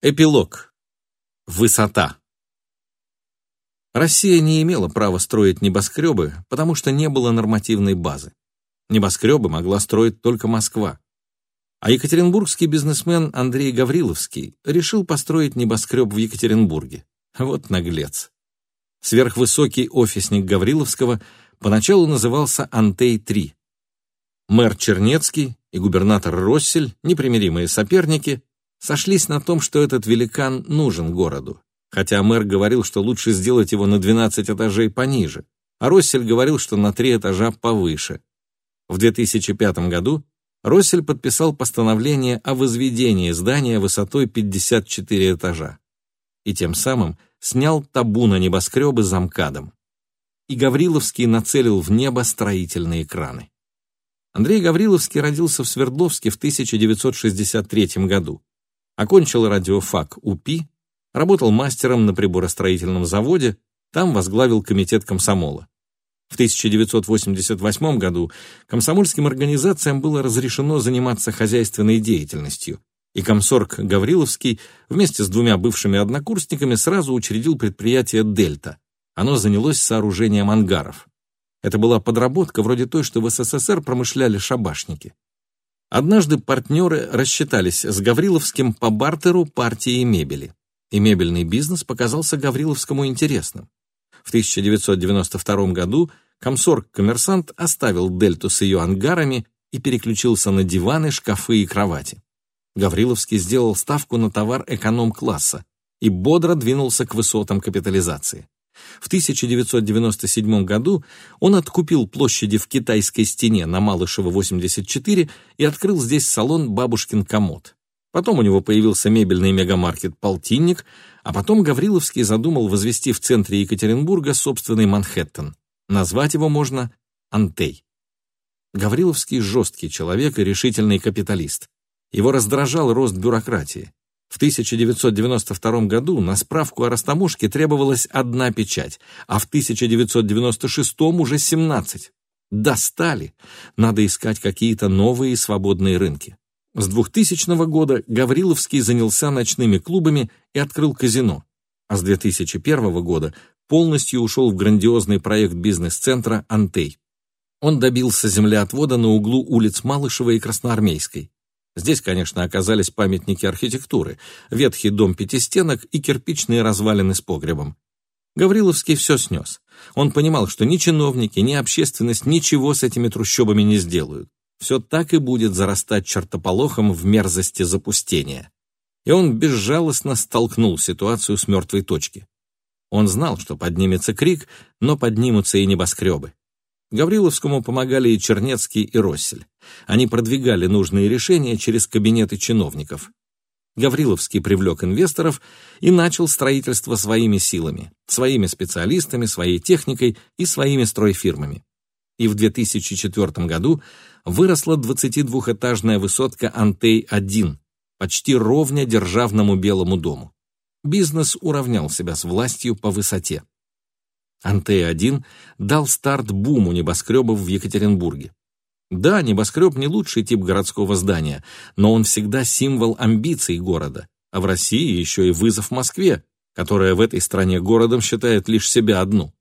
Эпилог. Высота. Россия не имела права строить небоскребы, потому что не было нормативной базы. Небоскребы могла строить только Москва. А екатеринбургский бизнесмен Андрей Гавриловский решил построить небоскреб в Екатеринбурге. Вот наглец. Сверхвысокий офисник Гавриловского поначалу назывался Антей-3. Мэр Чернецкий и губернатор Россель, непримиримые соперники, сошлись на том, что этот великан нужен городу, хотя мэр говорил, что лучше сделать его на 12 этажей пониже, а Россель говорил, что на 3 этажа повыше. В 2005 году Россель подписал постановление о возведении здания высотой 54 этажа и тем самым снял табу на небоскребы замкадом. И Гавриловский нацелил в небо строительные краны. Андрей Гавриловский родился в Свердловске в 1963 году. Окончил радиофак УПИ, работал мастером на приборостроительном заводе, там возглавил комитет комсомола. В 1988 году комсомольским организациям было разрешено заниматься хозяйственной деятельностью, и комсорг Гавриловский вместе с двумя бывшими однокурсниками сразу учредил предприятие «Дельта». Оно занялось сооружением ангаров. Это была подработка вроде той, что в СССР промышляли шабашники. Однажды партнеры рассчитались с Гавриловским по бартеру партии мебели, и мебельный бизнес показался Гавриловскому интересным. В 1992 году комсорг «Коммерсант» оставил «Дельту» с ее ангарами и переключился на диваны, шкафы и кровати. Гавриловский сделал ставку на товар эконом-класса и бодро двинулся к высотам капитализации. В 1997 году он откупил площади в Китайской стене на Малышево 84 и открыл здесь салон «Бабушкин комод». Потом у него появился мебельный мегамаркет «Полтинник», а потом Гавриловский задумал возвести в центре Екатеринбурга собственный Манхэттен. Назвать его можно Антей. Гавриловский жесткий человек и решительный капиталист. Его раздражал рост бюрократии. В 1992 году на справку о растаможке требовалась одна печать, а в 1996 уже 17. Достали. Надо искать какие-то новые свободные рынки. С 2000 года Гавриловский занялся ночными клубами и открыл казино, а с 2001 года полностью ушел в грандиозный проект бизнес-центра «Антей». Он добился землеотвода на углу улиц Малышева и Красноармейской. Здесь, конечно, оказались памятники архитектуры, ветхий дом пятистенок и кирпичные развалины с погребом. Гавриловский все снес. Он понимал, что ни чиновники, ни общественность ничего с этими трущобами не сделают. Все так и будет зарастать чертополохом в мерзости запустения. И он безжалостно столкнул ситуацию с мертвой точки. Он знал, что поднимется крик, но поднимутся и небоскребы. Гавриловскому помогали и Чернецкий, и Россель. Они продвигали нужные решения через кабинеты чиновников. Гавриловский привлек инвесторов и начал строительство своими силами, своими специалистами, своей техникой и своими стройфирмами. И в 2004 году выросла 22-этажная высотка «Антей-1», почти ровня державному Белому дому. Бизнес уравнял себя с властью по высоте. Антей-1 дал старт буму небоскребов в Екатеринбурге. Да, небоскреб не лучший тип городского здания, но он всегда символ амбиций города, а в России еще и вызов Москве, которая в этой стране городом считает лишь себя одну.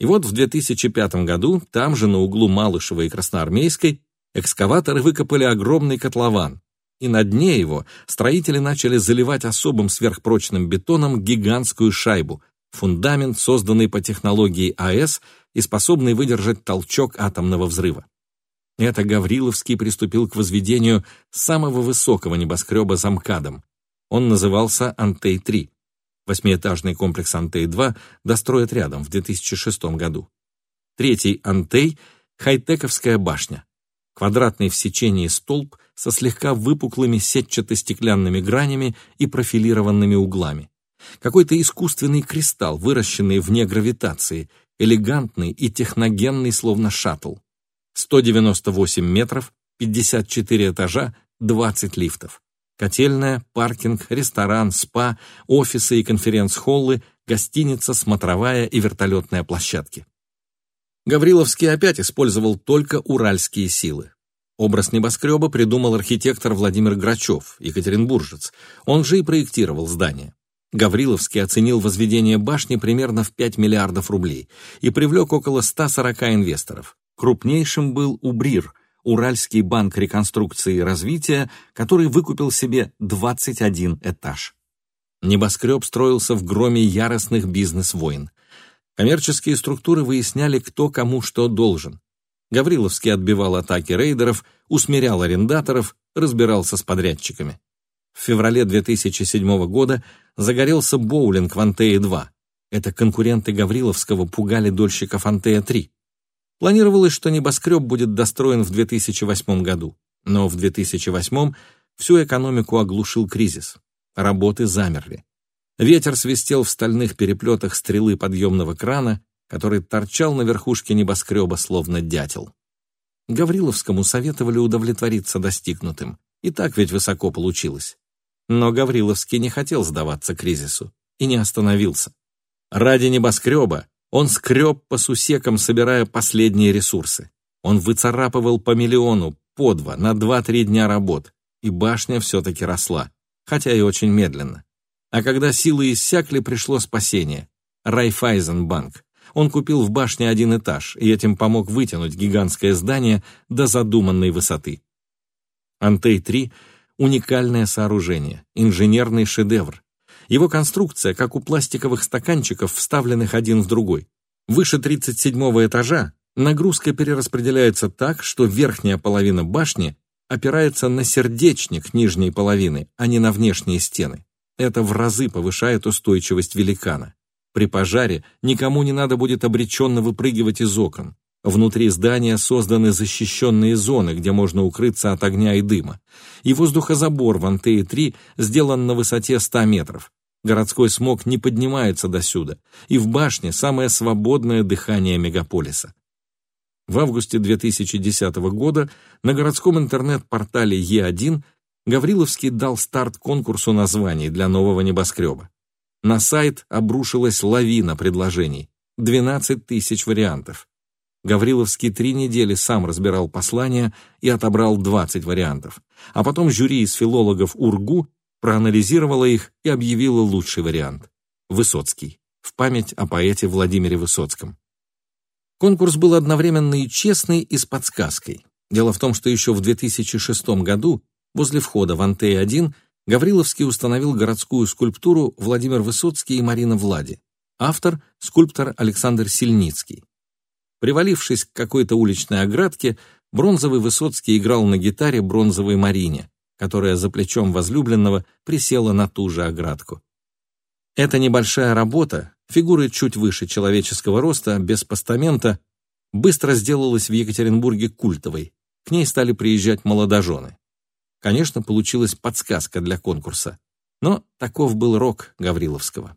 И вот в 2005 году, там же на углу Малышева и Красноармейской, экскаваторы выкопали огромный котлован, и на дне его строители начали заливать особым сверхпрочным бетоном гигантскую шайбу, фундамент, созданный по технологии АЭС и способный выдержать толчок атомного взрыва. Это Гавриловский приступил к возведению самого высокого небоскреба замкадом. Он назывался «Антей-3». Восьмиэтажный комплекс «Антей-2» достроят рядом в 2006 году. Третий «Антей» — хай-тековская башня. Квадратный в сечении столб со слегка выпуклыми сетчато-стеклянными гранями и профилированными углами. Какой-то искусственный кристалл, выращенный вне гравитации, элегантный и техногенный, словно шаттл. 198 метров, 54 этажа, 20 лифтов. Котельная, паркинг, ресторан, спа, офисы и конференц-холлы, гостиница, смотровая и вертолетная площадки. Гавриловский опять использовал только уральские силы. Образ небоскреба придумал архитектор Владимир Грачев, екатеринбуржец. Он же и проектировал здание. Гавриловский оценил возведение башни примерно в 5 миллиардов рублей и привлек около 140 инвесторов. Крупнейшим был Убрир, Уральский банк реконструкции и развития, который выкупил себе 21 этаж. Небоскреб строился в громе яростных бизнес-войн. Коммерческие структуры выясняли, кто кому что должен. Гавриловский отбивал атаки рейдеров, усмирял арендаторов, разбирался с подрядчиками. В феврале 2007 года загорелся боулинг в Антее-2. Это конкуренты Гавриловского пугали дольщиков Антея-3. Планировалось, что небоскреб будет достроен в 2008 году, но в 2008 всю экономику оглушил кризис. Работы замерли. Ветер свистел в стальных переплетах стрелы подъемного крана, который торчал на верхушке небоскреба, словно дятел. Гавриловскому советовали удовлетвориться достигнутым. И так ведь высоко получилось. Но Гавриловский не хотел сдаваться кризису и не остановился. Ради небоскреба он скреб по сусекам, собирая последние ресурсы. Он выцарапывал по миллиону, по два, на два-три дня работ, и башня все-таки росла, хотя и очень медленно. А когда силы иссякли, пришло спасение. Райфайзенбанк. Он купил в башне один этаж, и этим помог вытянуть гигантское здание до задуманной высоты. Антей-3 Уникальное сооружение, инженерный шедевр. Его конструкция, как у пластиковых стаканчиков, вставленных один в другой. Выше 37 этажа нагрузка перераспределяется так, что верхняя половина башни опирается на сердечник нижней половины, а не на внешние стены. Это в разы повышает устойчивость великана. При пожаре никому не надо будет обреченно выпрыгивать из окон. Внутри здания созданы защищенные зоны, где можно укрыться от огня и дыма. И воздухозабор в Антее-3 сделан на высоте 100 метров. Городской смог не поднимается досюда, и в башне самое свободное дыхание мегаполиса. В августе 2010 года на городском интернет-портале Е1 Гавриловский дал старт конкурсу названий для нового небоскреба. На сайт обрушилась лавина предложений, 12 тысяч вариантов. Гавриловский три недели сам разбирал послания и отобрал 20 вариантов. А потом жюри из филологов УРГУ проанализировало их и объявило лучший вариант – Высоцкий, в память о поэте Владимире Высоцком. Конкурс был одновременно и честный, и с подсказкой. Дело в том, что еще в 2006 году возле входа в Антей-1 Гавриловский установил городскую скульптуру Владимир Высоцкий и Марина Влади. Автор – скульптор Александр Сильницкий. Привалившись к какой-то уличной оградке, бронзовый Высоцкий играл на гитаре бронзовой Марине, которая за плечом возлюбленного присела на ту же оградку. Эта небольшая работа, фигуры чуть выше человеческого роста, без постамента, быстро сделалась в Екатеринбурге культовой. К ней стали приезжать молодожены. Конечно, получилась подсказка для конкурса. Но таков был рок Гавриловского.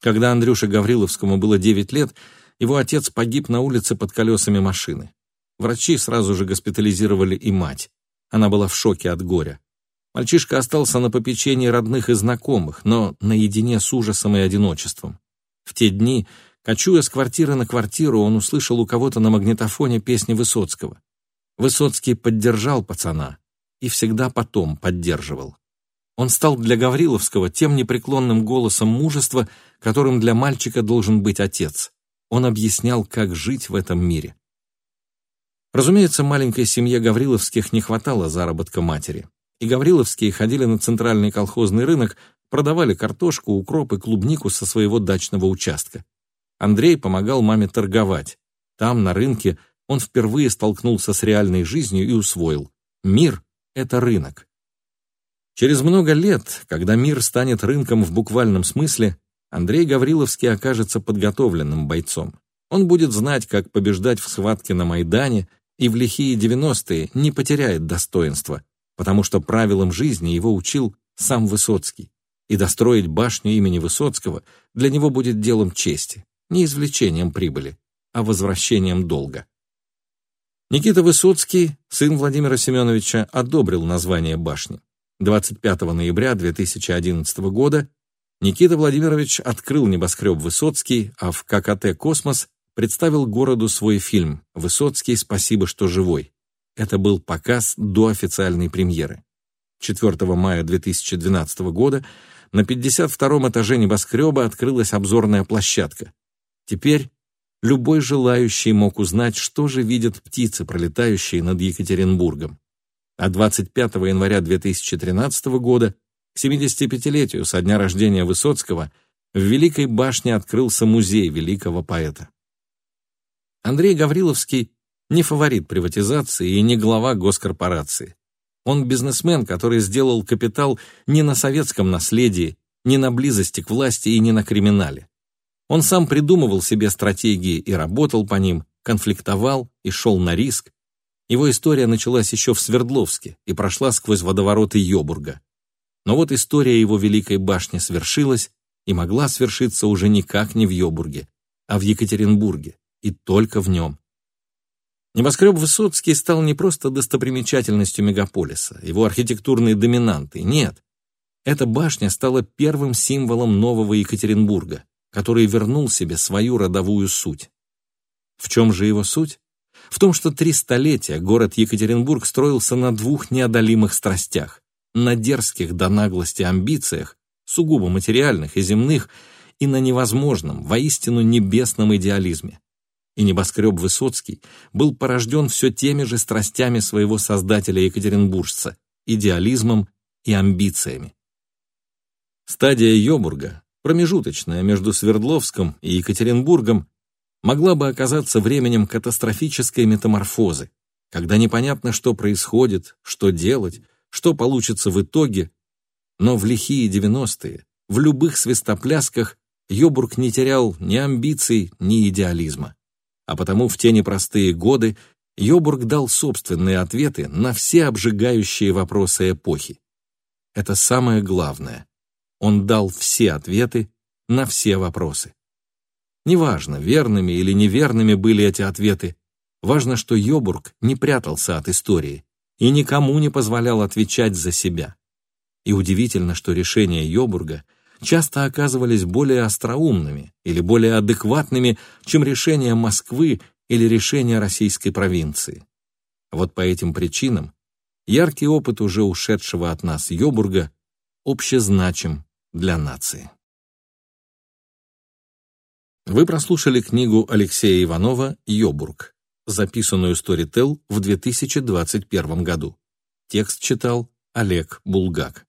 Когда Андрюше Гавриловскому было 9 лет, его отец погиб на улице под колесами машины. Врачи сразу же госпитализировали и мать. Она была в шоке от горя. Мальчишка остался на попечении родных и знакомых, но наедине с ужасом и одиночеством. В те дни, кочуя с квартиры на квартиру, он услышал у кого-то на магнитофоне песни Высоцкого. Высоцкий поддержал пацана и всегда потом поддерживал. Он стал для Гавриловского тем непреклонным голосом мужества, которым для мальчика должен быть отец. Он объяснял, как жить в этом мире. Разумеется, маленькой семье Гавриловских не хватало заработка матери. И Гавриловские ходили на центральный колхозный рынок, продавали картошку, укроп и клубнику со своего дачного участка. Андрей помогал маме торговать. Там, на рынке, он впервые столкнулся с реальной жизнью и усвоил. Мир — это рынок. Через много лет, когда мир станет рынком в буквальном смысле, Андрей Гавриловский окажется подготовленным бойцом. Он будет знать, как побеждать в схватке на Майдане и в лихие 90-е не потеряет достоинства, потому что правилам жизни его учил сам Высоцкий. И достроить башню имени Высоцкого для него будет делом чести, не извлечением прибыли, а возвращением долга. Никита Высоцкий, сын Владимира Семеновича, одобрил название башни. 25 ноября 2011 года Никита Владимирович открыл небоскреб Высоцкий, а в ККТ «Космос» представил городу свой фильм «Высоцкий, спасибо, что живой». это был показ до официальной премьеры. 4 мая 2012 года на 52-м этаже небоскреба открылась обзорная площадка. Теперь любой желающий мог узнать, что же видят птицы, пролетающие над Екатеринбургом. А 25 января 2013 года, к 75-летию со дня рождения Высоцкого, в Великой башне открылся музей великого поэта. Андрей Гавриловский не фаворит приватизации и не глава госкорпорации. Он бизнесмен, который сделал капитал не на советском наследии, не на близости к власти и не на криминале. Он сам придумывал себе стратегии и работал по ним, конфликтовал и шел на риск. Его история началась еще в Свердловске и прошла сквозь водовороты Йобурга. Но вот история его Великой башни свершилась и могла свершиться уже никак не в Йобурге, а в Екатеринбурге, и только в нем. Небоскреб Высоцкий стал не просто достопримечательностью мегаполиса, его архитектурной доминантой, нет. Эта башня стала первым символом нового Екатеринбурга, который вернул себе свою родовую суть. В чем же его суть? В том, что три столетия город Екатеринбург строился на двух неодолимых страстях, на дерзких до наглости амбициях, сугубо материальных и земных, и на невозможном, воистину небесном идеализме и небоскреб Высоцкий был порожден все теми же страстями своего создателя-екатеринбуржца, идеализмом и амбициями. Стадия Йобурга, промежуточная между Свердловском и Екатеринбургом, могла бы оказаться временем катастрофической метаморфозы, когда непонятно, что происходит, что делать, что получится в итоге, но в лихие девяностые, в любых свистоплясках Йобург не терял ни амбиций, ни идеализма а потому в те непростые годы Йобург дал собственные ответы на все обжигающие вопросы эпохи. Это самое главное. Он дал все ответы на все вопросы. Неважно, верными или неверными были эти ответы, важно, что Йобург не прятался от истории и никому не позволял отвечать за себя. И удивительно, что решения Йобурга часто оказывались более остроумными или более адекватными, чем решения Москвы или решения российской провинции. Вот по этим причинам яркий опыт уже ушедшего от нас Йобурга общезначим для нации. Вы прослушали книгу Алексея Иванова «Йобург», записанную Storytel в 2021 году. Текст читал Олег Булгак.